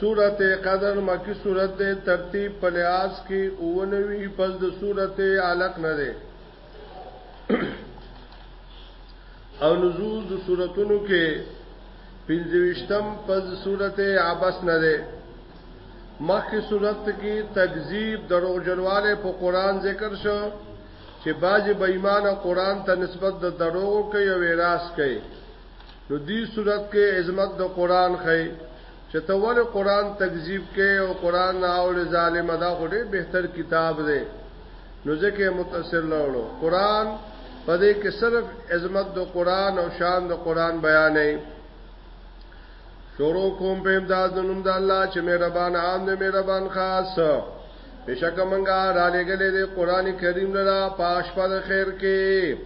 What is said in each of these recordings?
سورة قدر مکی سورت دی ترتیب په لحاظ کی اووه نوي پس د سورت علق نه دی او نزول د سورتونو کې پنځوشتم پس سورت عبس نه دی مخکې سورت کې تکذیب درو جنواله په قران ذکر شو چې باج بېمانه قران ته نسبت د درو کوي او راس کوي نو دی صورت کې عظمت د قران خې چې ته ول قران تکذیب کې او قران نه اول ظالم دا خو ډېر بهتر کتاب دی نو ځکه متصل لولو قران په دې کې صرف عظمت د قران او شان د قران بیانې شروع کوم په امداد نوم د الله چې مهربان عام دې مهربان خاص بشک منګه را لګلې دې قران کریم لرا پاش پر خیر کې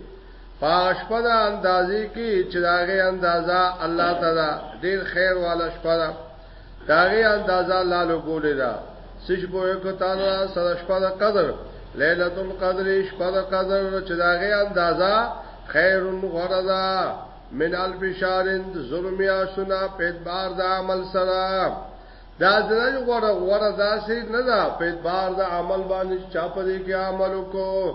پاغه شپه د اندازې کې چې داغه اندازا الله تعالی ډیر خیر والا شپه ده داغه اندازا الله له ګولې ده سش په یو تعالی سره شپه د قدر ليله القدر شپه د قدر چې داغه اندازا خیر غرضا من الف شارن ظلمیا شنا په اعتبار د عمل سره دا زړه غره غره داسې نه ده په اعتبار د عمل باندې چا په دې کې عمل وکړو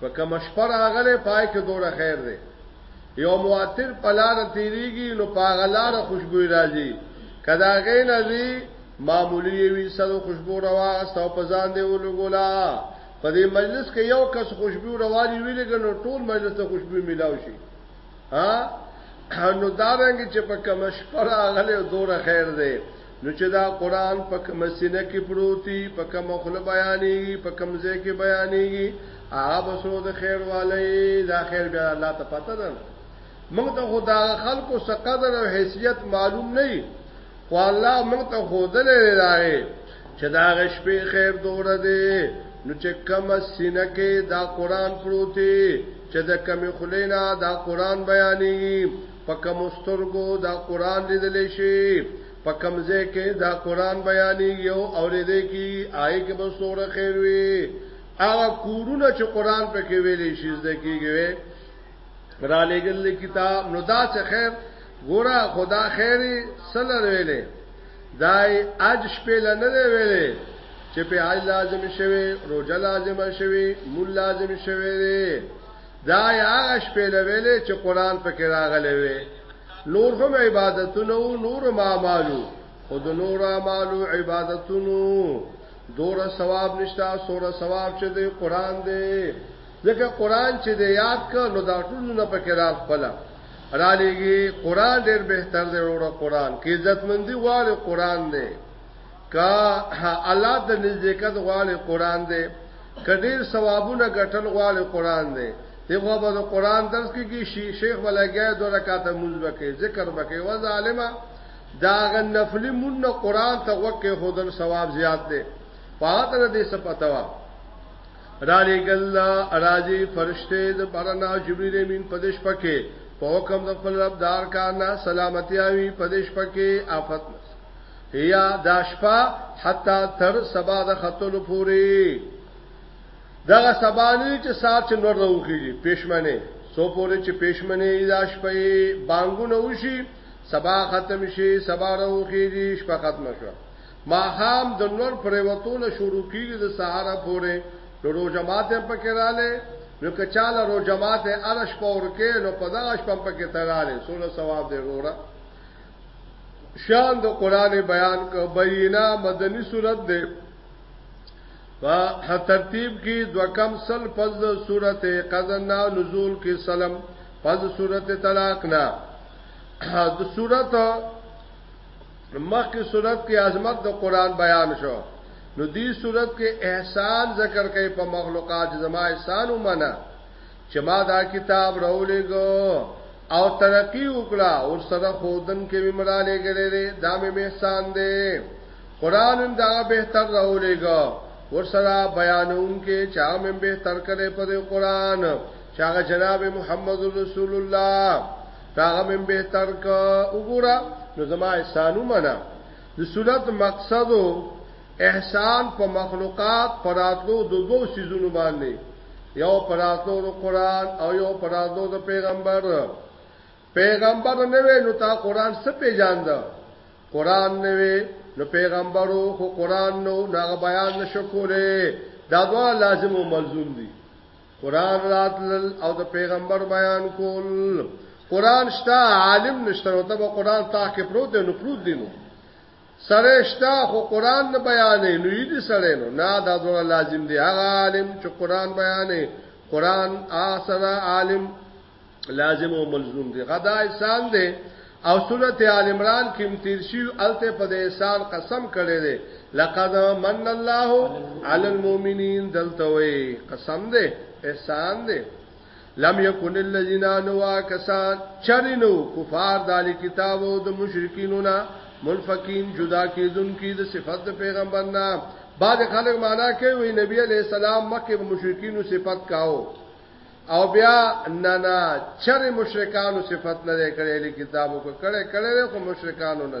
په کوم شپه راغله پای کې دوره خیر دی یو مواتر پلار تیریږي نو پاغلار خوشبوئی راځي کدا غین ازي معمولی وی سره خوشبو روا استو پزان دی ولګولا په دې مجلس کې یو کس خوشبو رواني ویلګ نو ټول مجلس ته خوشبو ملاو شي ها نو دا رنګ چې په کوم شپه راغله دوره خیر دی نو چې دا قرآن په کوم سینه کې پروتي په کوم خله بیانېږي په کوم ځای کې بیانېږي هغه بسو د خیر والي دا خیر بیا الله ته پته ده موږ ته خدا خلکو څخه قدر او حیثیت معلوم نه وي خو الله موږ ته خودلې راغی چې دا غشپې خیر دوره دی نو چې کوم سینه کې دا قرآن پروتي چې د کمی خلینا دا قرآن بیانېږي په کوم سترګو دا قران لیدل شي په کوم ځای کې دا قران بیانې یو اورېدې کې آی کې به سوره خیر وي هغه کورونه چې قران په کې ویلې شي زده کېږي را لګل کتاب نو دا څه خیر ګوره خدا خیر سره ویلې دای اج شپې لنه ویلې چې په حج لازم شوي روزه لازم شوي مول لازم شوي دا یا هغه شپې لویلې چې قران په کې راغلې وي نور هم عبادتونه او نور معاملو خود نور اعمالو عبادتونو دور ثواب نشتا سور ثواب چې دی قران دی ځکه قران چې دی یاد ک نو دا ټول نه پکې را خپل را لېږي قران ډېر بهتر دی وروره قران کې عزت مندي غواړي قران دی کا الله د نزدېکت غواړي قران دی کډیر ثوابونه ګټل غواړي قران دی دغه به د قران درس کې کی شي شیخ ولګیا دوه رکعاته مونږ وکي ذکر وکي و ظالما دا غ نفلی مون قران ته وکي خودل ثواب زیات دی پاتره دې سپتاوه را لګل راځي فرشته د برنا جبريل امين پدش پکې په حکم د خپل رب دار کارنا سلامتی اوي پدش پکې آفت هيا دا شپه حتی تر سبا د خطلو پوري دغه سبا نه چې سات چې نور راوخیږي پښمنه سو پوري چې پښمنه دا شپه بانګونه وشي سبا ختم شي سبا راوخیږي شپه ختم شوه ما هم د نور پریوتونه شروع کیږي د سهار پورې نو رو جماعت هم پکې رااله نو که چاله رو جماعت ارش پور کې نو په دغه شپه پکې تراله سوله ثواب دی وروره شان د قران بیان ک بینا مدنی صورت ده په ترتیب کې دو کم سل پس صورت قزنا نزول کې سلام پس صورت طلاق نه د صورت مخکې صورت کې عظمت د قران بیان شو نو دې صورت کې احسان ذکر کوي په مخلوقات زما احسان ومنه چې ما دا کتاب راولېګو او ترقی وکړه او سره خودن کې به مراله ګرې دا مې احسان دی قران هم دا بهتر راولېګو ور سره بیانون کې چا مې بهتر کړې په قران چا جناب محمد رسول الله داغه من بهتر ک وګوره نو زما احسانو منا د صورت مقصد احسان په مخلوقات پراتلو د دوه سيزونو باندې یو پراتو د قران او یو پراتو د پیغمبر پیغمبر نه وې نو تا قران څه پیژاند قران نه وې نو پیغمبرو خو قران نو هغه بیان نشو کولې دا دوا لازم او ملزوم دي قران راتل او د پیغمبر بیان کول قران شته عالم نشته نو ته قران تا کې پروت نو پروت دي نو سره شته خو قران نه بیانې نو یې دې سره نو نه دا زوره لازم دی هغه عالم چې قران بیانې قران آسره عالم لازم او ملزوم دی غدا احسان دی او سورت آل عمران کې متیرشی الته په احسان قسم کړي دي لقد من الله علی المؤمنین دلته وي قسم دی احسان دی لم یکن الذین نوا کسان چرینو کفار دال کتاب او د مشرکینونا منفقین جدا کیدون کی د صفات د پیغمبرنا بعد خلک معنا کوي نبی علی السلام مکه مشرکینو صفات کاو او بیا نه نه چر مشرکانو صفات نه کړي له کتابو کو کړي کړي خو مشرکانو نه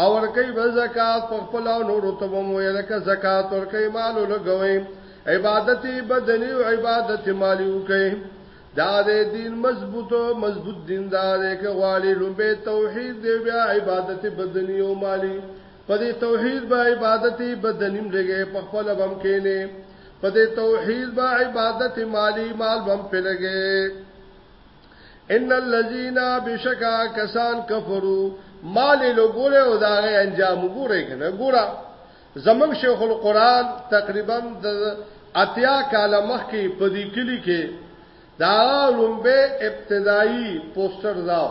او ورکی به زکات په خپل او نور ته به مو یلکه زکات ورکی مال لګوي عبادت بدنی او عبادت مالی وکي دا د دین مضبوط مضبوط دین دا د کغواړي لومبه توحید دی بیا عبادت بدنی او مالی په دې توحید به عبادت بدنی لګي په خپل بم کې نه په دې توحید به عبادت مالی مال بم پلګي ان الذين بشکا کسان کفرو مال لګوره او دا غي انجام ګوره کنه ګوره زمون شیخ القران تقریبا د اتیا کال مخکې په دې کلی کې دا لومبه ابتدایي پوسټر داو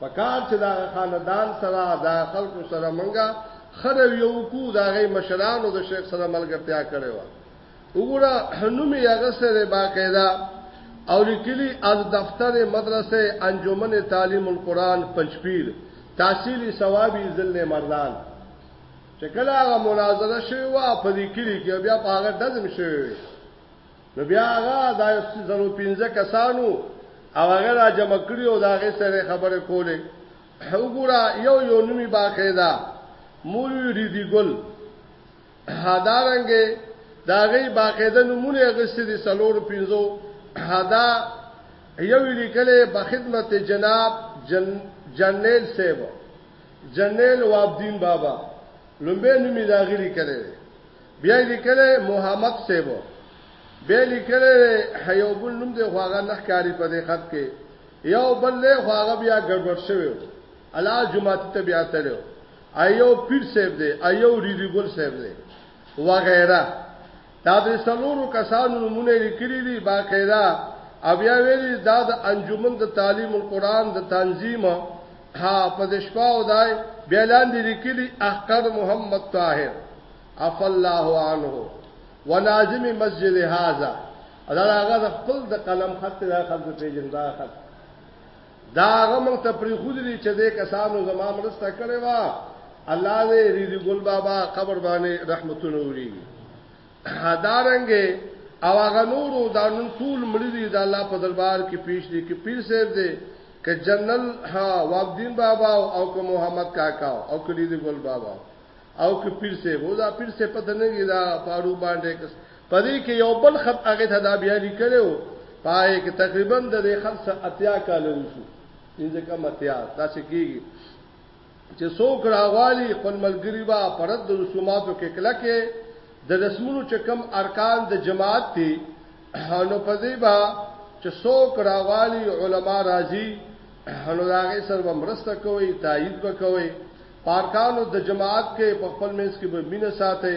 پکار چې دا خاندان سره دا خلکو سره منګه خره یو کو دا غي مشرانو د شیخ سره ملګرتیا کړې و وګوره نوم یې هغه سره باقاعده او لیکلي از دفتر مدرسه انجمن تعلیم القرآن پنځپیر تحصیلی ثوابی ذل مردان چې کله هغه مناظره شوی و په دې کلی کې بیا په هغه دزم شوی نو بیا هغه د زرو پنځه کسانو او هغه را جمع کړی او دا هغه سره خبره کوله وګوره یو یو نومي باقی دا مولوی ریدی ګل هدارنګه دا غي باقاعده نمونه غسته دي سلور پینزو هدا یو لیکلې په خدمت جناب جن جنرال سیب جنرال وابدین بابا لومبه نومي دا غي لیکلې بیا لیکلی محمد سیبو بیا لیکلی یو بل نوم دی خو هغه نه ښکاري په دې خط کې یو بل له خو هغه بیا ګډوډ شوی الله جمعاتي ته بیا تلو ایو پیر صاحب دی ایو ریری ګل صاحب دی وغیرہ دا د سلورو کسانو نمونه لیکلي دي باقاعده او بیا ویلي دا د انجمن د تعلیم القرآن د تنظیم ها په دې شپه او دای بیا لاندې لیکلي احقر محمد طاهر عف الله عنه وناظم مسجد هاذا دا هغه د خپل د قلم خط د خلکو پیژندا خط دا هغه مونږ ته پری خود دي چې دې کسانو زما مرسته کړې وا الله دې ریډي ګل بابا قبر باندې رحمتونه وریږي دارنګه او هغه نورو دا نن ټول مړي دي د الله په دربار کې پیش دي کې پیر صاحب دې ک جنرال ها وابدین بابا او ک محمد کاکا او ک دې ګل بابا او ک پیر صاحب او دا پیر صاحب پته نه دی دا پاړو باندې کس پدې کې یو بل خط هغه ته دا بیا لیکلو پای کې تقریبا د دې خلص اتیا کال وشو دې ځکه متیا تاسو کېږي چې څوک راغوالي خپل ملګری با پرد د رسوماتو کې کلکه د رسمونو چې کم ارکان د جماعت دي نو په دې با چې څوک راغوالي علما راضي نو هغه سره به مرسته کوي تایید به کوي پارکانو د جماعت کې په خپل منځ کې به مینه ساتي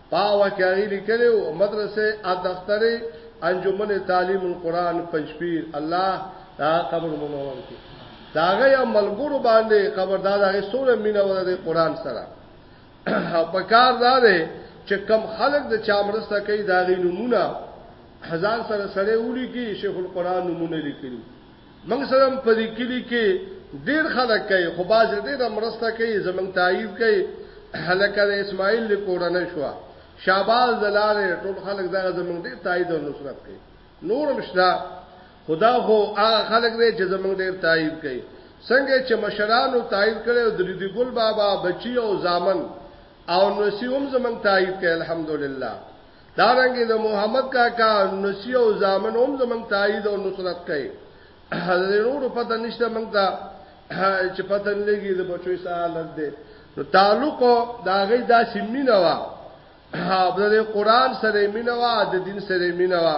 پاوه کې هغه لیکلی او مدرسې ادخترې انجمن تعلیم القرآن پنځپیر الله دا قبر منور کې داغه یا ملګرو باندې خبردار هغه سوره مینه ور دي قرآن سره په کار دا دی چې کم خلق د چامرسته کوي داغه نمونه هزار سره سره ولي کې شیخ القرآن نمونه لیکلي موږ سره هم په دې کلي کې ډېر خلک کوي، خو بعضې ډېره مرسته کوي، زموږ تایید کوي، لکه د اسماعیل د کورنۍ شوه، شهباز د لارې، ټول خلک دغه زموږ ډېر تایید او نصرت کوي. نور هم شته، خو دا خو هغه خلک دی چې زموږ ډېر تایید کوي. څنګه چې مشرانو تایید کړی او د ریدي ګل بابا بچي او زامن او نسي هم زموږ تایید کوي، الحمدلله. دا رنګه د محمد کاکا نسی او زامن هم زمنګ تایید او نصرت کوي حضرت نور پته نشته موږ ته چې پته لګي د بچوي سالت ده نو تعلق دا غي دا سیمینه وا د قران سره مینه وا د دین سره مینه وا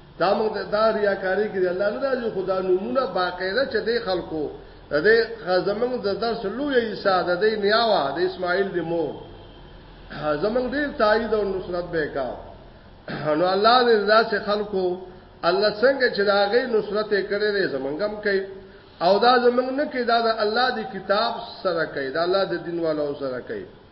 دا موږ ته دا ریاکاری کې الله نه راځي خدا نمونه باقاعده چې دی خلکو د دې زمنګ د درس لوی عیسی د دې نیاوا د اسماعیل د مو زمنګ دې تایید او نصرت به کا نو الله دې ذات خلکو الله څنګه چې دا غي نصرت یې کړې دې زمنګم کوي او دا زمنګ نه کې دا د الله د کتاب سره کوي دا الله د دین والو سره کوي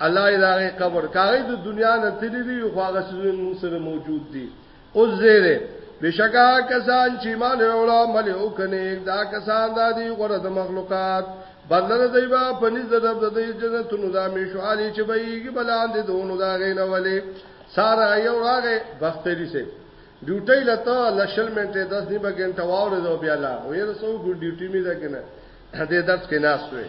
الله یې داغه قبر کاغی د دنیا نه تللی دی خو هغه سره موږ سره موجود دی او زیره بشکا کسان چې ایمان وروړه مل او کنه دا کسان د دې غره د مخلوقات بدل دی با پنځ د رب د جنتونو د همیشو علی چې به یې بلان دي دونو دا غینه ولې سارا یو راغه بختری سي ډیوټي لته لشل منټه 10 نیمه غنټه واورې دو بیا لا وې رسو ګډ ډیوټي می ده کنه دې درس کې ناس وې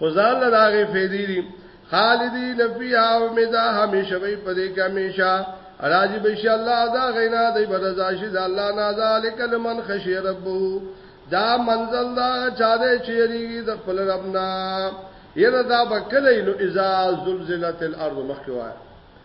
خدای له داغه فیدی دی خالدی لفیا او مدا همیشه وی پدې کې همیشه راضی بشی الله دا غینا دی برزا شي دا الله نه ذالک لمن خشی ربو دا منزل دا چا دې چیرېږي د خپل ربنا یره دا بکلې نو اذا زلزلت الارض مخکوا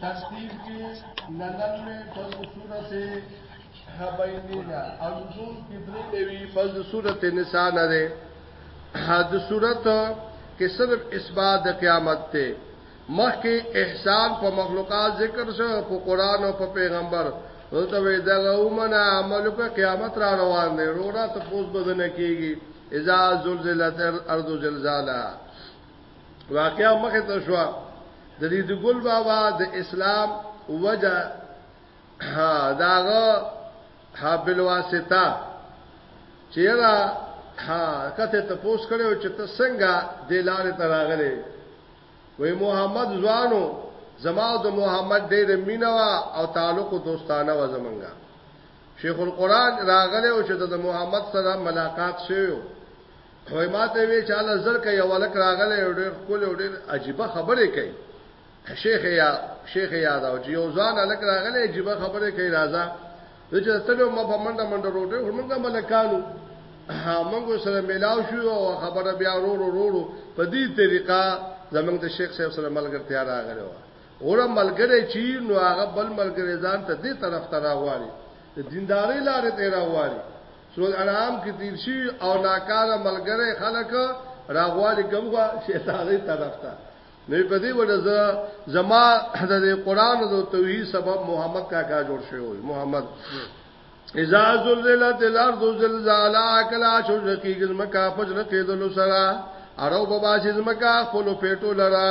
ترتیب کې ننن مې فز سورته حبینینا او نزول کې درې نوی فز سورته نساء نه ده حد سورته کې صرف اثبات د قیامت ته مخکې احسان په مخلوقات ذکر شو په قران او په پیغمبر ورته وی دا ومنه عمل په قیامت را روان دی روړه ته پوز بدنه کیږي اذا زلزلت الارض زلزالها واقعا مخه ته شو د دې د ګل بابا د اسلام وجه داغه حابل واسطه چیرې ها کته ته پوس کړو چې ته څنګه د لارې ته راغلې وای محمد ځوانو زما د محمد ډېر مینوا او تعلق دوستانه و زمونږه شیخ القران راغله او چې د محمد سره ملاقات شوه خو ما ته وی چاله زر کې یو لک راغله او ډېر خپل او ډېر عجیب خبره کوي شیخ یا شیخ یاد او چې یو ځان لک راغله عجیب خبره کوي راځه چې تلو ما په منډه منډه روټه همغه ملکانو موږ سره ملاو شو او خبره بیا ورو ورو په دې طریقه زمنګ د شیخ صاحب سره ملګرتیا راغله و اوره ملګری چې نو هغه بل ملګری ځان ته دې طرف ته راغواړي د دینداري لارې ته راغواړي سورة انعام کې تیر شي او ناکاره ملګری خلک راغوالي کوم غوا شیطانې طرف ته نو په دې وجه زما د قران او توحید سبب محمد کا کا جوړ شوی وي محمد اذا زلزلت الارض زلزالها کلا شرقی زمکا فجر قیدل سرا اړو بابا چې زمکا خپل پیټو لرا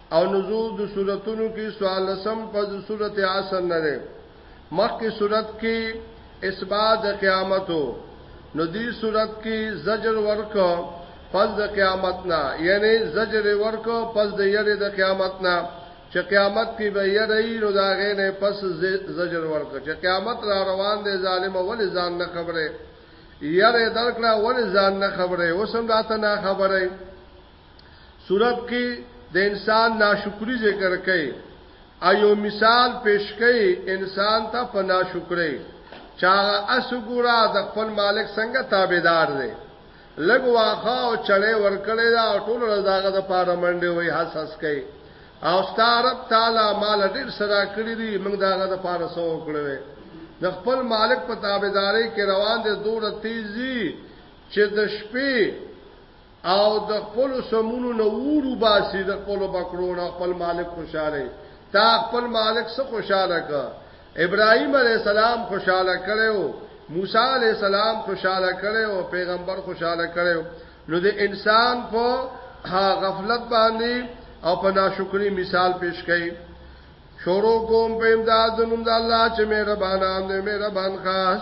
او نزول د سورتونو کې سوال سم په سورت عصر نه ده مخکې سورت کې اثبات د قیامتو نو دې سورت کې زجر ورک پس د قیامت نه یعنی زجر ورک پس د یری د قیامت نه چې قیامت کې به یری نو دا غې نه پس زجر ورک چې قیامت را روان دی ظالم ول ځان نه خبره یری درکړه ول ځان نه خبره اوسم راته نه خبره سورت کې د انسان ناشکری ذکر کړي ایو مثال پیش کړي انسان ته په ناشکری چا اسګورا د خپل مالک څنګه تابعدار دی لګ واخا او چړې ورکړې دا ټول رضاغه د پاره منډه وي حس حس کوي او ستارب تعالی مال ډیر سره کړی دی موږ داغه د پاره سو کړو د خپل مالک په تابعداري کې روان دي دوره تیزی چې د شپې او د خپل سمونو نه وورو باسي د خپل بکړو نه خپل مالک خوشاله تا خپل مالک سره خوشاله ک ابراهيم عليه السلام خوشاله کړو موسی عليه السلام خوشاله کړو پیغمبر خوشاله کړو نو د انسان په غفلت باندې او په ناشکری مثال پیش کړي شروع کوم په امداد نوم د الله چې مهربان دی مهربان خاص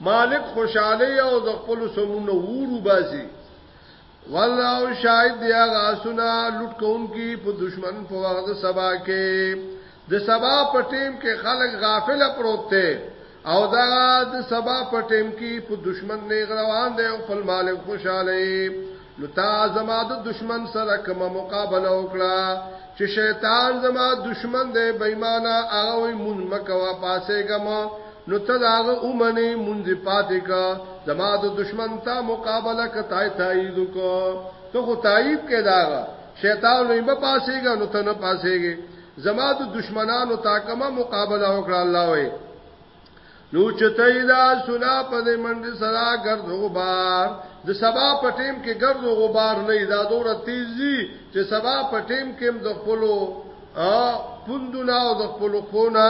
مالک خوشاله او د خپل سمونه وورو باسي والله شاهد دی هغه اسونه لټ کون کی په دشمن په وخت سبا کې د سبا په ټیم کې خلک غافل پروت ته او دا د سبا په ټیم کې په دشمن نه روان دی او خپل مالک خوشاله نو تا زما د دشمن سره کوم مقابله وکړه چې شیطان زما دشمن دی بېمانه هغه وي مونږ مکوا پاسه ګما نو ته داغه اومنه مونږ پاتې کا زما د دشمن تا مقابله کتای تایید کو ته خو تایید کې داغه شیطان وي په پاسه ګا نو ته نه پاسه ګې زما د دشمنانو تا کومه مقابله وکړه الله وي نو چتای دا سلا په دې منډه سره ګرځو غبار د سبا په ټیم کې ګرځو غبار نه دا دوره تیزی چې سبا په ټیم کې د خپلو ا پوندونه او د خپلو خونه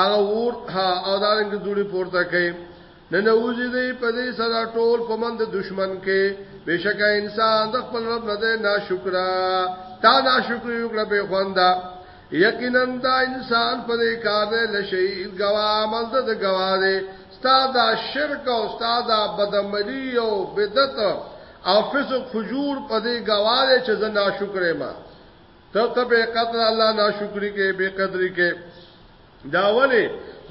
هغه ور ها او دا رنګ جوړي پورته کوي نه نوځي دې په دې سره ټول په مند دشمن کې بشکا انسان د خپل رب نه ناشکرا تا ناشکر یو کړه به خواندا یقینا دا انسان په دې کار دی لشي غوا عمل د غوا دی ستا دا شرک او ستا دا بدعملی او بدعت او فسق فجور په دې غوا دی چې زه ناشکرې ما ته ته به قدر الله ناشکری کې به قدرې کې دا ولی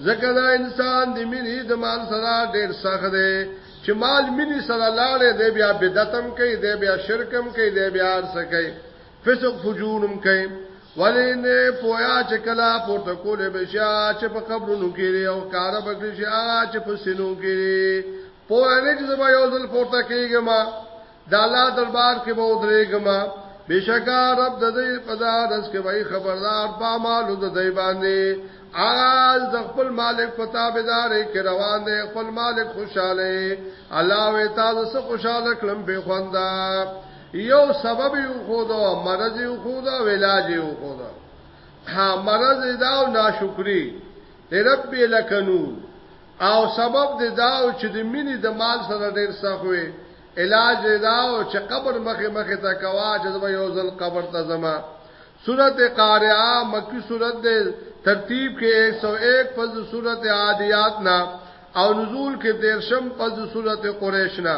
ځکه دا انسان د مینې د مال سره ډېر سخت دی چې مال مینې سره لاړې دی بیا بدعتم کوي دی بیا شرکم کوي دی بیا ارسه کوي فسق فجورم کوي ولی نه پویا چې کلا پورته کولې بشیا چې په قبرونو کې لري او کار بکړي چې هغه چې په سینو کې لري پویا نه چې زما یو ځل پورته کېږي ما د الله دربار کې به ودرېږي ما بشکا رب د دې پدا رس کې وای خبردار با مال د دې باندې آل د خپل مالک پتا بيدار کې روان دي خپل مالک خوشاله الله وې تاسو خوشاله کلم به خواندا یو سبب یو خود مرض یو خود او علاج یو خود ها مرض دا او ناشکری رب لکنو او سبب د دا او چې د مینې د مال سره ډیر سخوي علاج دا او چې قبر مخه مخه تا کوا چې زما یو ځل قبر ته زما سورت قارعه مکی سورت د ترتیب کې 101 فز سورت عادیات نا او نزول کې دیرشم فز سورت قریش نا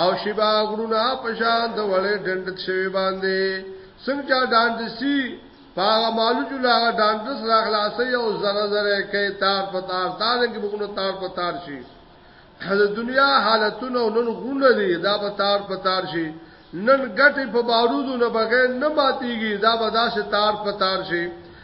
او شبا غرونه پشان د وړې ډند شوی باندې څنګه ډاند سی پاغه مالو چې لا ډاند سره خلاصې او زره زره کې تار په تار تار کې بګونو تار په تار شي د دنیا حالتونه نن غرونه دي دا په تار په تار شي نن ګټي په بارودو نه بغیر نه ماتيږي دا به داسې تار په تار شي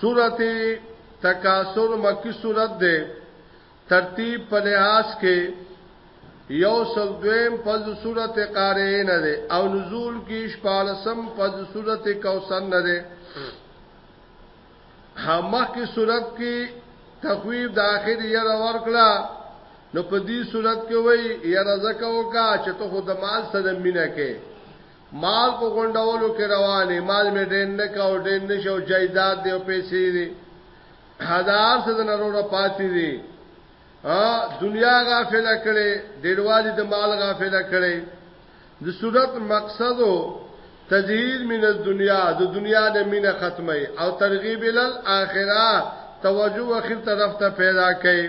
سورته تکاثر مکی سورته ده ترتیب په لحاظ کې یو سل دویم پز صورت قارئه نه ده او نزول کې شپالسم پز صورت کوثر نه ده همه کې صورت کې تخویب د اخر یې ورکړه نو په دې صورت کې وای یا رزق وکا چې ته خود مال سره مینه کې مال په غونډولو کې روانې مال مې ډېر نه کاو ډېر نشو جایداد دی او پیسې دی هزار څه د نروره پاتې دي ها دنیا غافل کړي ډېروالی د مال غافل کړي د صورت مقصد او تزهید من الدنیا د دنیا د مینه ختمه او ترغیب ال اخره توجه اخر طرف ته پیدا کړي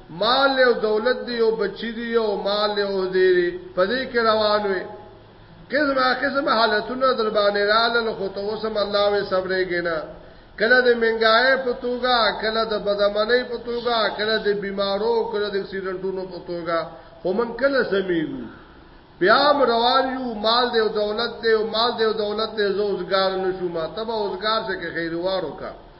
مال یو دولت دی یو بچی دی یو مال یو دی په دې کې روان وي قسمه قسمه حالتونه در باندې رالل خو ته وسم الله وې صبرې ګنا کله د منګای په توګه کله د بدمنۍ په توګه کله د بیمارو کله د اکسیډنټونو په توګه خو من کله سمېږو بیا روان یو مال دی او دولت دی او مال دی او دولت دی زوزګار نشو ما تبه اوزګار څخه خیروارو کا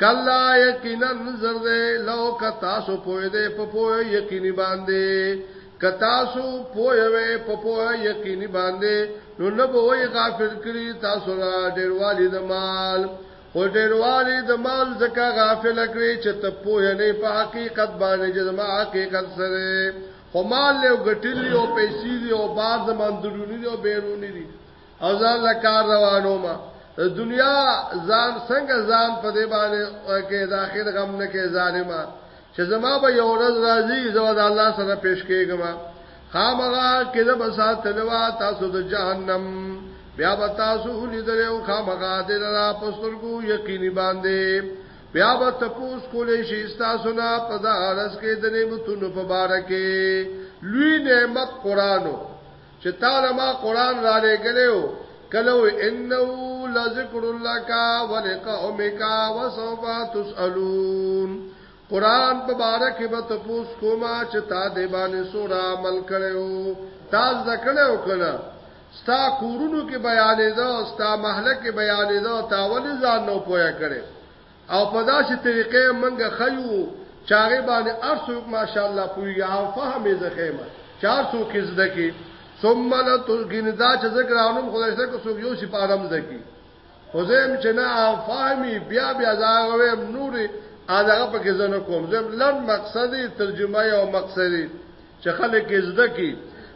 کلا یقینا نظر دے لو کتاسو پوی دے پپوی یقینی باندے کتاسو پوی وے پپوی یقینی باندے نو نبوی غافل کری تاسو را ډیروالی د مال خو ډیروالی د مال زکا غافل کری چې ته پوی نه په حقیقت باندې چې ما حقیقت سره خو مال له غټلی او پیسې دی او بار زمان درونی دی او بیرونی دی او ځان له کار روانو ما دنیا ځان څنګه ځان په دې باندې کې د اخر غم نه کې ظالما چې زما به یو ورځ راځي زو د الله سره پیش کېږم خامغه کې د بسات تلوا تاسو د جهنم بیا به تاسو لیدل او خامغه دې را پسترګو یقیني باندې بیا به تاسو کولې شي تاسو نه په دارس کې د نعمتونو په بار کې لوی نعمت قرانو چې تعالی ما قران را لګلو کلو انه لذکر لک ولقومک وسوف تسالون قران په باره کې به تاسو کومه چې تا دې باندې سور عمل کړو تاسو ځکړه وکړه ستا کورونو کې بیانې ده ستا محله کې بیانې ده تاول ځان نو پوهه کړي او په داسې طریقې منګه خیو چاغه باندې ارسوک ماشاءالله پوی او فهمې زخیمه چار سو کې زده کې ثم لا تلقین دا چې ذکر انم خدای سره کو سو یو سی پارم زده کې خزم چې نه فهمي بیا بیا زاغوي نوري اداغه پکې زنه کوم زم لن مقصدی ترجمه او مقصدی چې خلک یې زده کی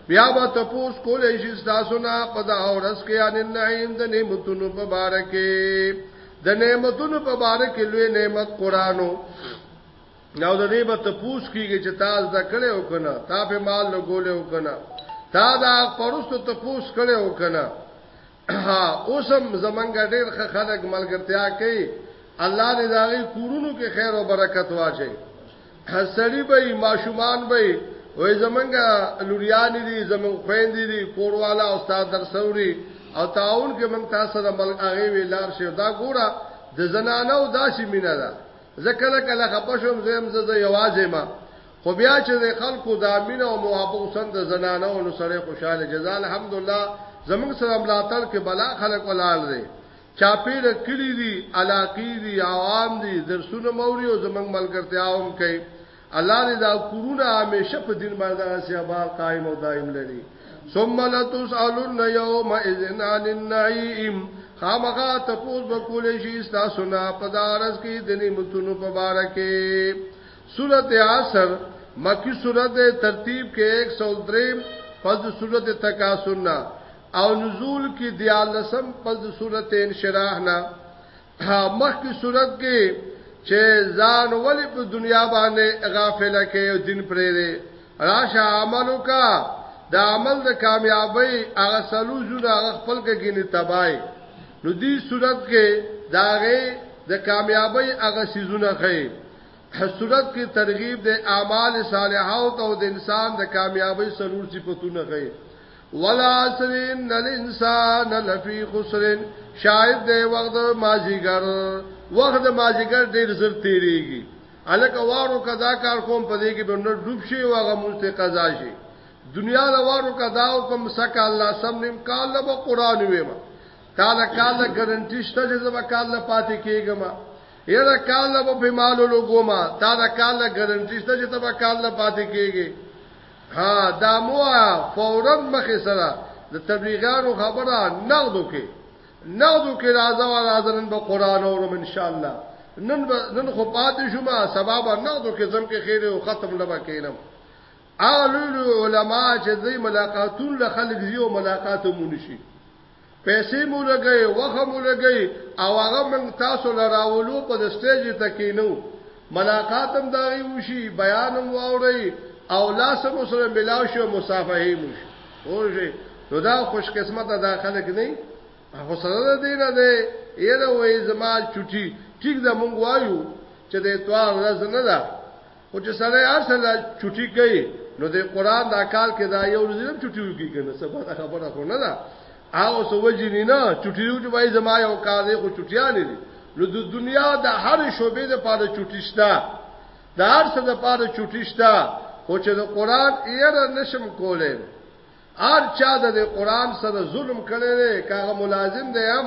بیا به تپوس کولې شي تاسو نه په دا اورس کې ان النعیم د نعمتونو په باره کې د نعمتونو په باره کې لوی نعمت قرانو نو د دې به تپوس کیږي چې تاسو دا کړې او کنه تا په مال لګولې او کنه تا دا پرستو تپوس کړې او کنه ها اوسم زمنګ ډېر خلک ملګرتیا کوي الله دې داغي کورونو کې خیر او برکت واچي حسړي به ماشومان به وې زمنګ لوريان دي زمنګ خويند دي کوروالا استاد درسوري او تعاون کې موږ تاسو سره ملګ هغه ویلار شي دا ګوره د زنانو داسې مینه ده زکه لکه لخوا پښوم زم زه یوازې ما خو بیا چې د خلکو د امین او محبت سند زنانه او سره خوشاله جزا الحمدلله زموږ سره ملاتړ کې بلا خلک ولال دي چاپیر کلی دي علاقې دي عوام دي درسونه موري او زموږ ملګرتیاوم کوي الله دې دا کورونه همیشه په دین باندې سیابار قائم او دائم لري ثم لتسالون يوم اذن عن النعيم خامغا تپوس بکول شي تاسو نه پدارس کې د نعمتونو په بارکه سورت عصر مکی سورت ده ترتیب کې 103 پس د سورت تکاثر نه او نزول کې دیالسم پس د سورت انشراح نه مخکې سورت کې چې ځان ولې په دنیا باندې غافل کې او دین پرې دی راشه عملو کا د عمل د کامیابی هغه سلو زونه هغه خپل کې ګینه تبای نو دې صورت کې داغه د کامیابی هغه سيزونه خې صورت کې ترغیب د اعمال صالحه او تو د انسان د کامیابی سرور صفاتونه غي ولا عصر ان الانسان لفی خسر شاید د وخت مازیګر وخت مازیګر ډیر زر تیریږي الک وارو کدا کار کوم په دې کې به نور ډوب شي او هغه مونږ ته قضا شي دنیا له وارو کدا او کوم سکه الله سم نیم کال له قران ویما تعالی کال ګارانټی شته چې زما کال له پاتې کېږم یره کال له په مالو لګوما تا دا کال له ګارنټي شته چې تبا کال له پاتې کیږي ها دا مو فورا مخې سره د تبلیغانو خبره نغدو کې نغدو کې راځه او راځه نن به قران اورم ان شاء الله نن به نن خو پاتې شوم سبب نغدو کې زم کې خیر او ختم لبا کینم اغلو علماء چې دوی ملاقاتون له خلک زیو ملاقاتو مونږ شي پیسې مو لګي وخه مو لګي او هغه موږ تاسو لراولو په د سټیج ته کینو ملاقات هم داغي وشي بیان هم واوري او لاس مو سره ملاو شو مصافحه مو شي اوږي نو دا خوش قسمت دا خلک نه هغه سره دی نه دی یره وې زما چټي ټیک دا مونږ وایو چې د اتوار ورځ نه ده خو چې سره هر سره چټي کوي نو د قران دا کال کې دا یو ورځ هم چټي وکي کنه سبا دا خبره خو نه ده هغه سوجي نه نه چټي وکي وای زما یو کار دی خو چټیا نه دي نو د دنیا د هر شوبې د پاره چټي شته د هر څه د پاره چټي شته خو چې د قران ایر نشم کولای هر چا د قران سره ظلم کړي کاغه ملازم دی هم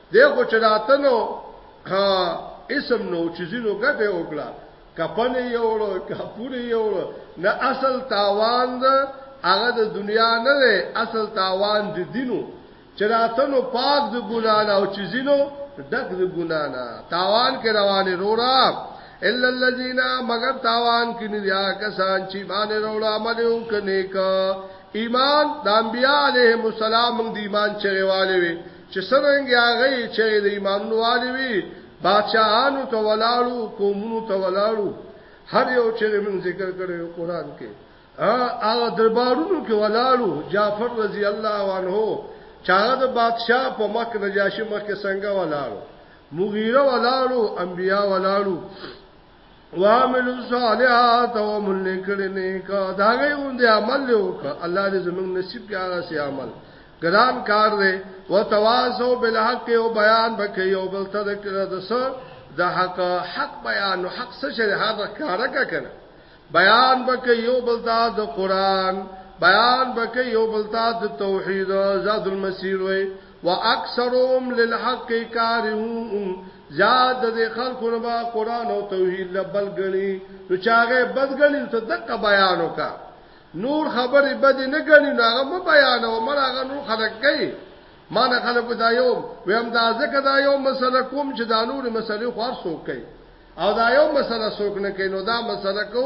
دغه چې راتنو اسم نو چې زینو ګټه وکړه کپن یو ورو کپور یو ورو نه اصل تاوان ده هغه د دنیا نه ده اصل تاوان د دینو چې راتنو پاک د ګنا نه او چې زینو ډک د ګنا نه تاوان کې روانه رورا الا الذين مگر تاوان کې نه یا کسان چې باندې رورا عمل وکړي کا ایمان د انبیاء علیهم السلام د ایمان چرېواله وي چې څرنګه هغه چې د ایمانونو والي وي بادشاہانو ته ولاړو قومونو ته ولاړو هر یو چې موږ ذکر کړو قران کې هغه دربارونو کې ولاړو جعفر رضی الله عنه چاغه د بادشاہ په مخ نجاشي مخ کې څنګه ولاړو مغیره ولاړو انبیا ولاړو وعملوا صالحات ومن کړي نیک دا غي غوند عمل له وک الله دې زموږ نصیب کې هغه سي عمل ګران کار دی وتواصو بالحق او بیان بکې او بل ته د سر د حق حق بیان او حق څه شي هغه کارا کا کنه بیان بکې یو بل ته د قران بیان بکې یو بل ته د توحید زاد المسیر وي واکثرهم للحق کارهون یا د دې خلکو نه با قران او توحید لبل غني نو چاغه بد غني ته دغه بیان وکا نور خبرې بد نه غني نو هغه بیان او مړه هغه نور خلک کوي ما نه خلک دا یو ویم دا ځکه دا یو مسله کوم چې دا نور مسلې خور سوک کوي او دا یو مسله سوک نه کوي نو دا مسله کو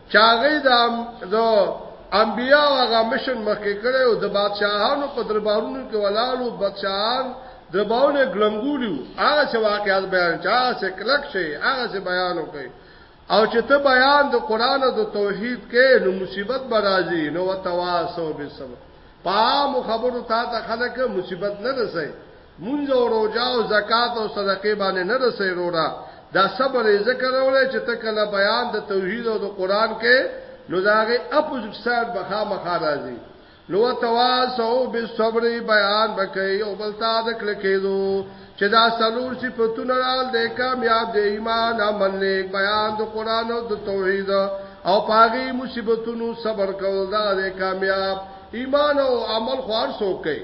چاغې د دو انبیا او هغه مشن مخکې کړي او د بادشاهانو په دربارونو کې ولالو بادشاهان دربارونه ګلنګولیو هغه څه واقعات بیان چا څه کلک شي هغه څه بیان وکړي او چې ته بیان د قران او د توحید کې نو مصیبت برازي نو وتواسو به سبب پام خبرو تا ته خلک مصیبت نه رسي مونږ او روزه او زکات او صدقه باندې نه رسې رورا دا صبر یې ذکر ولې چې ته کله بیان د توحید او د قران کې نو داغه اپوزیټ سایډ بخا مخا راځي نو تواصو به صبر بیان بکې او بل تا د کله کېدو چې دا سلور صفاتونه رال د کامیاب د ایمان عمل نیک بیان د قران او د توحید او پاغي مصیبتونو صبر کول دا د کامیاب ایمان او عمل خو هر څوک کوي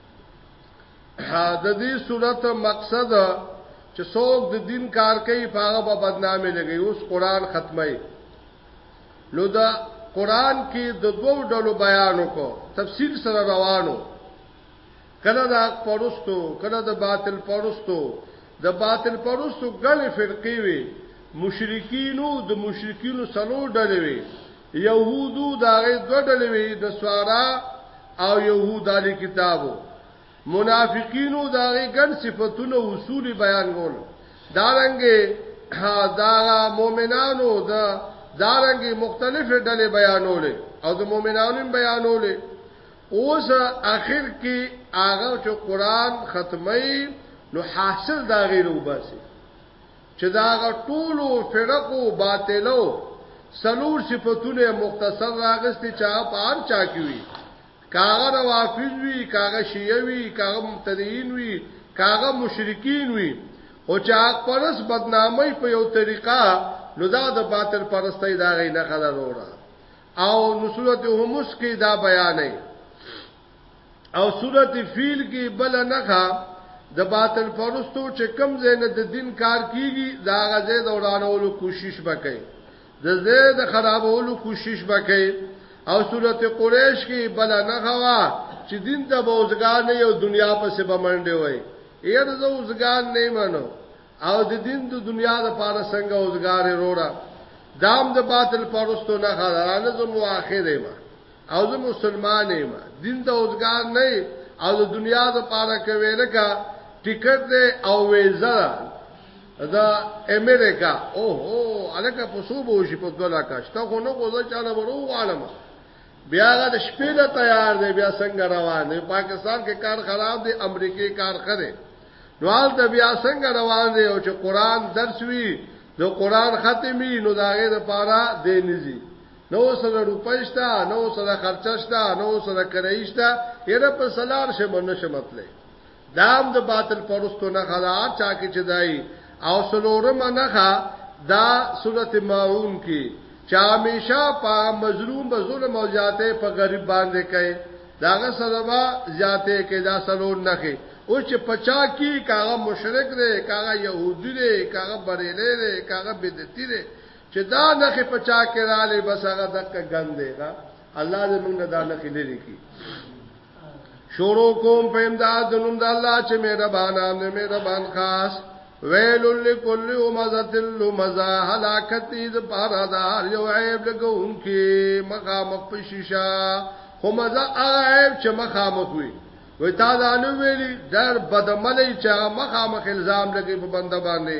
د دې صورت مقصد چې څوک د دین کار کوي په هغه په بدنامي لګي اوس قران ختمي نو دا قران کې د دوو ډلو بیان وکړو تفصیل سره روانو کله د حق پرستو کله د باطل پرستو د باطل پرستو ګڼې فرقې وي مشرکینو د مشرکینو سلو ډلې وي يهودو داغه دوه ډلې وي د سوارا او يهودالي کتابو منافقینو داغه ګن صفاتونه اصول بیان کول دارنګه داغه مؤمنانو د دا دارنګه مختلف ډلې بیانولې او د مؤمنانو بیانولې اوس اخر کې هغه چې قران ختمي نو حاصل دا غیر وباسي چې دا غ ټولو فرقو باطلو سلور صفاتونه مختصر راغستي چې هغه په هر چا کې وي کاغه روافض وي کاغه شیعه وي کاغه مبتدیین وي کاغه مشرکین وي او چې حق پرس بدنامي په یو طریقه نو دا د باطل پرستۍ دا غي نه خلل وره او نصرت همس کې دا بیانې او صورت فیل کې بل نه ښه د باطل پرستو چې کم زینه د دین کار کیږي دا غزه د ورانولو کوشش وکړي د زه د خرابولو کوشش وکړي او سورته قریش کې بل نه غوا چې دین ته بوزګان نه یو دنیا په سبا منډه وای ایر زه اوسګان نه منو او د دین د دنیا د پاره څنګه اوسګار وروړه دام د باطل پرستو نه غرانه زمو اخره ما او زه مسلمان یم دین ته اوسګار نه او د دنیا د پاره کوي لکه ټیکټ دی او ویزه دا امریکا او هو الکه په صوبو شي په ګلا کا شته خو نه غوځه چاله ورو عالم بیا غد شپې له تیار دی بیا څنګه روان دی پاکستان کې کار خراب دی امریکای کار خره نوال ته بیا څنګه روان دی او چې قران درس وی د قران ختمي نو داغه د پاره دی نزي نو سره روپۍ شته نو سره خرچه شته نو سره کرایي شته یره په سلار شه باندې شمتلې دام د باطل پرستو نه غلا چا کې چدای او سلورم نه ښا دا سورته ماعون کې چې همیشه په مظلوم به ظلم او زیاته په غریب باندې کوي داغه سببا زیاته کې دا سلور نه کې او چې پچا کې کاغه مشرک دی کاغه يهودي دی کاغه بریلې دی کاغه بدعتي دی چې دا نخې په چا کې رااله بس هغه دک ګندې دا الله دې موږ دا نخې لري کی شروع کوم په امداد د نوم د الله چې مهربان نام دې مهربان خاص ویل لکل امزت لمزا حلاکت دې د پاره دا یو عیب لګون کې مخامخ په شیشه خو مزه هغه عیب چې مخامخ وي وې تا دا نو ویلي ډېر بدمنې چې مخامخ الزام لګي په بنده باندې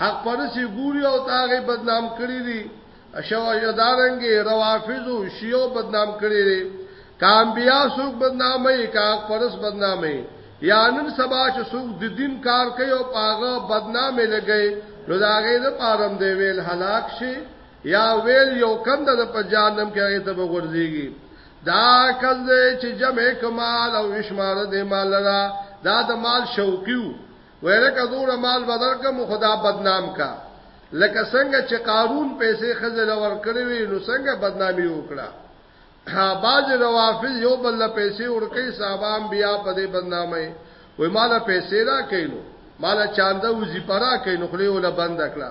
حق پرسی ګوري او تاغه بدنام کړی دي شوجدارنګ روافض او شیو بدنام کړی دي کامبیا سوق بدنامي کا حق پرس بدنامي یا نن سبا چې سوق د دین کار کوي او پاغه بدنامي لګي نو دا غي د پارم دی ویل هلاک شي یا ویل یو کند د پجانم کې هغه ته بغورځيږي دا کز چې جمع کمال او اشمار د مال را دا د مال شوقیو ویره کدور مال بدر کا مخدا بدنام کا لکه څنګه چې قارون پیسې خزل ور کړې وي نو څنګه بدنامي وکړه ها باز روافض یو بل پیسې ورکې صاحبام بیا په دې بدنامي وای مال پیسې را کینو مال چاندا وزي پرا کینو خلی ولا بند کړه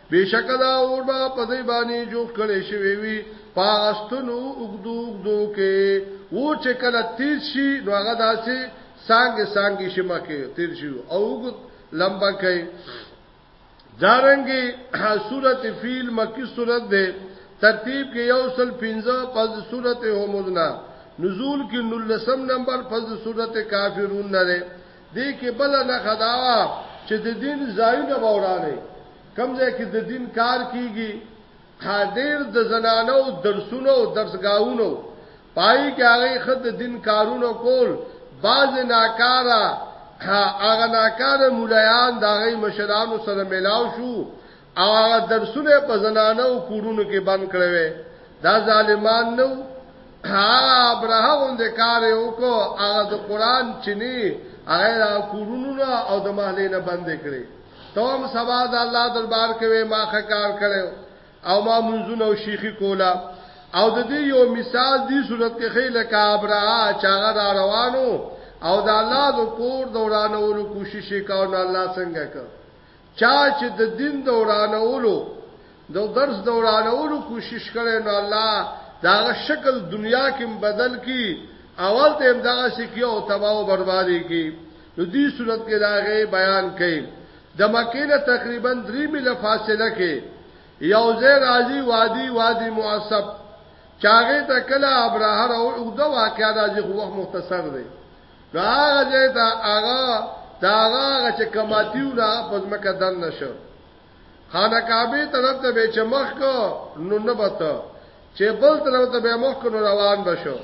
بشک دا اور با په دې باندې جوخ کړي شوی وي پاستنو وګدو وګدو کې و چې کله تیز شي نو هغه داسې سانګې سانګې شمه کې تیر شي او وګد لمبا کوي دارنګي سورته فیل مکی سورته ده ترتیب کې یو سل 15 پس سورته همزنا نزول کې 19 نمبر پس سورته کافرون نه دې کې بل نه خداوا چې د دین ځایونه بورانه کم ځای کې د دین کار کیږي حاضر د زنانو درسونو درسګاونو پای کې هغه خد دین کارونو کول باز ناکارا هغه ناکاره مولایان دغه مشرانو سره ملاو شو او هغه درسونه په زنانه او کورونو کې بند کړی وي دا ظالمان نو هغه ابراه غوند کار وکړو هغه د قران چني هغه کورونو نه او د محلې نه بند کړي توم سبا د الله دربار کې ما خکار کړو او ما منځونه او شيخي کولا او د دې یو مثال دی صورت کې خېله کا ابراه چاغه را روانو او د الله د کور دورانولو کوشش وکاو نو الله څنګه کړ چا چې د دین د ورانولو د درس د ورانولو کوشش کړي نو الله دا شکل دنیا کې بدل کی اول ته امدا سکی او تباہ او بربادي کی نو دې صورت کې راغې بیان کړي د مکې نه تقریبا 3 میله فاصله کې یو ځای راځي وادي وادي معصب چاغه ته کله ابراهر او د واقعیا راځي خو وخت مختصر دی کاغه دې دا هغه دا هغه چې کماتیو نه پزمکه دن نشو خانه کعبه طرف ته به چمخ کو نو نه بته چې بل طرف ته به مخ کو روان بشو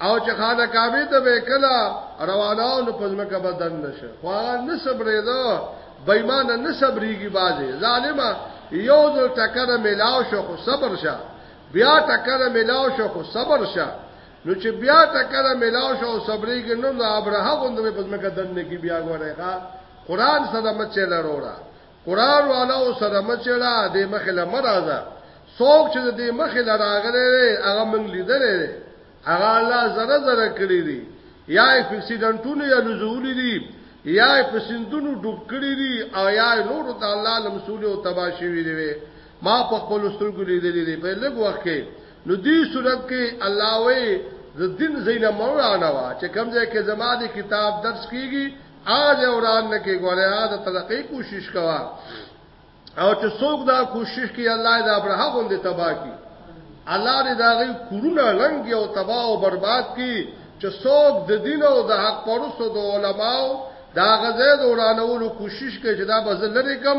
او چې خانه کعبه ته به کلا روانه نو پزمکه بدن نشو خو هغه نه صبرې دو بېمانه نه صبرېږي بازي ظالما یو ځل ټکر ملاو شو خو صبر شه بیا ټکر ملاو شو خو صبر شه نو چې بیا ټکر ملاو شو او صبرې کې نو دا ابراه غوند په ځمکه دنه کې بیا غوړې ښا قران سره مچې لروړه قران والا او سره مچې لا دې مخه لمرازه څوک چې دې مخه لراغله هغه من لیدلې هغه الله زره زره کړی دی یا اکسیډنټونه یا نزول دي یا په سندونو ډوب کړی دي او یا نور د الله لمسول او تباشوي دي ما په خپل سترګو لیدلې دي په لږ وخت کې نو دې صورت کې الله وې د دین زینه مورانه وا چې کوم ځای کې زما د کتاب درس کیږي اج اوران نه کې ګوره دا تلقې کوشش کوا او چې څوک دا کوشش کوي الله دا پر هغه باندې تبا کی الله دې دا غي کورونه لنګ او تبا او برباد کی چې څوک د دین او د حق پرستو د علماو دا غزه د ورانولو کوشش کوي چې دا بزل لري کم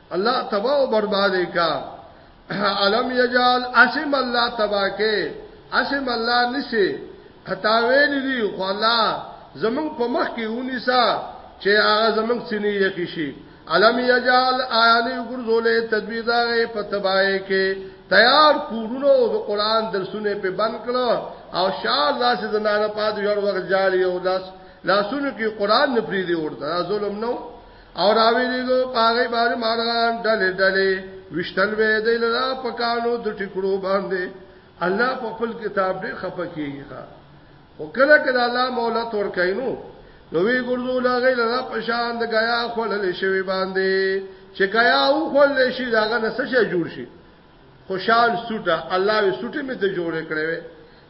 الله تبا او برباد کا علم یجال اسم الله تبا کې اسم الله نسی هتاویل دی خو الله زمون په مخ کې ونی سا چې هغه زمون سینې یخی شي علم یجال آیانی ګرځولې تدبیر دا په تبای کې تیار کورونو د قران درسونه په بند کړو او شاه الله سي زنانه پاد یو وخت جاری او لاس لاسونو کې قران نه پری دی ورته ظلم نو او راوی لګو پاغی باندې مارغان ډلې ډلې وشتل وې د لرا پکانو د ټکړو باندې الله په خپل کتاب دې خپکیږي ښا او کله کله الله مولا تور کینو نو وی ګرځو لا غي لرا پشان د غیا خلل شوی باندې چې غیا او خلل شي داغه نسشه جوړ شي خوشحال سوټه الله وی سوټه می ته جوړ کړې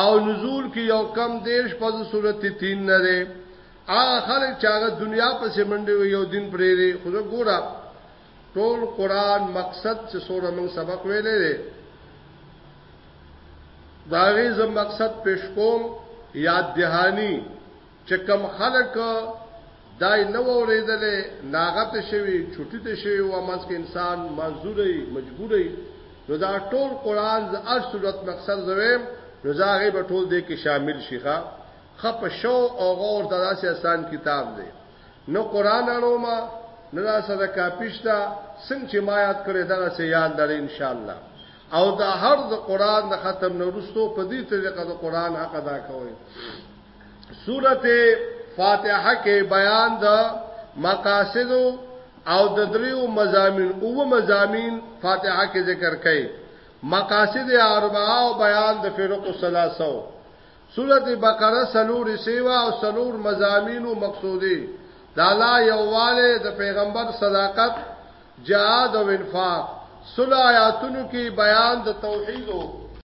او نزول کې یو کم دیش په صورت 3 نه دی هغه خلک چې هغه دنیا په سیمنډي وي یو دین پرې دی خو ګوره ټول قران مقصد چې سوره موږ سبق ویلې دی دا غي زم مقصد پیش کوم یاد دهانی چې کوم خلک دای نه وریدلې ناغت شوی چټی ته شوی و منځ کې انسان منزوري مجبوري نو دا ټول قران ز هر صورت مقصد زویم نو زاغه به ټول دې کې شامل شي ښا خپ شو او غور ته داسې آسان کتاب دی نو قران اړوما نه دا سره کاپیشتا څنګه چې ما یاد کړی دا سه یاد لري ان شاء الله او دا هر د قران د ختم نورستو په دې طریقه د قران حق ادا کوي سورته فاتحه کې بیان د مقاصد او د دریو مزامین او مزامین فاتحه کې ذکر کړي مقاصد اربعه او بیان د فرق الثلاثه سورته بقره سلور سیوا او سلور مزامین او مقصودی د الله یواله د پیغمبر صداقت جهاد او انفاق سل آیاتونو کې بیان د توحید او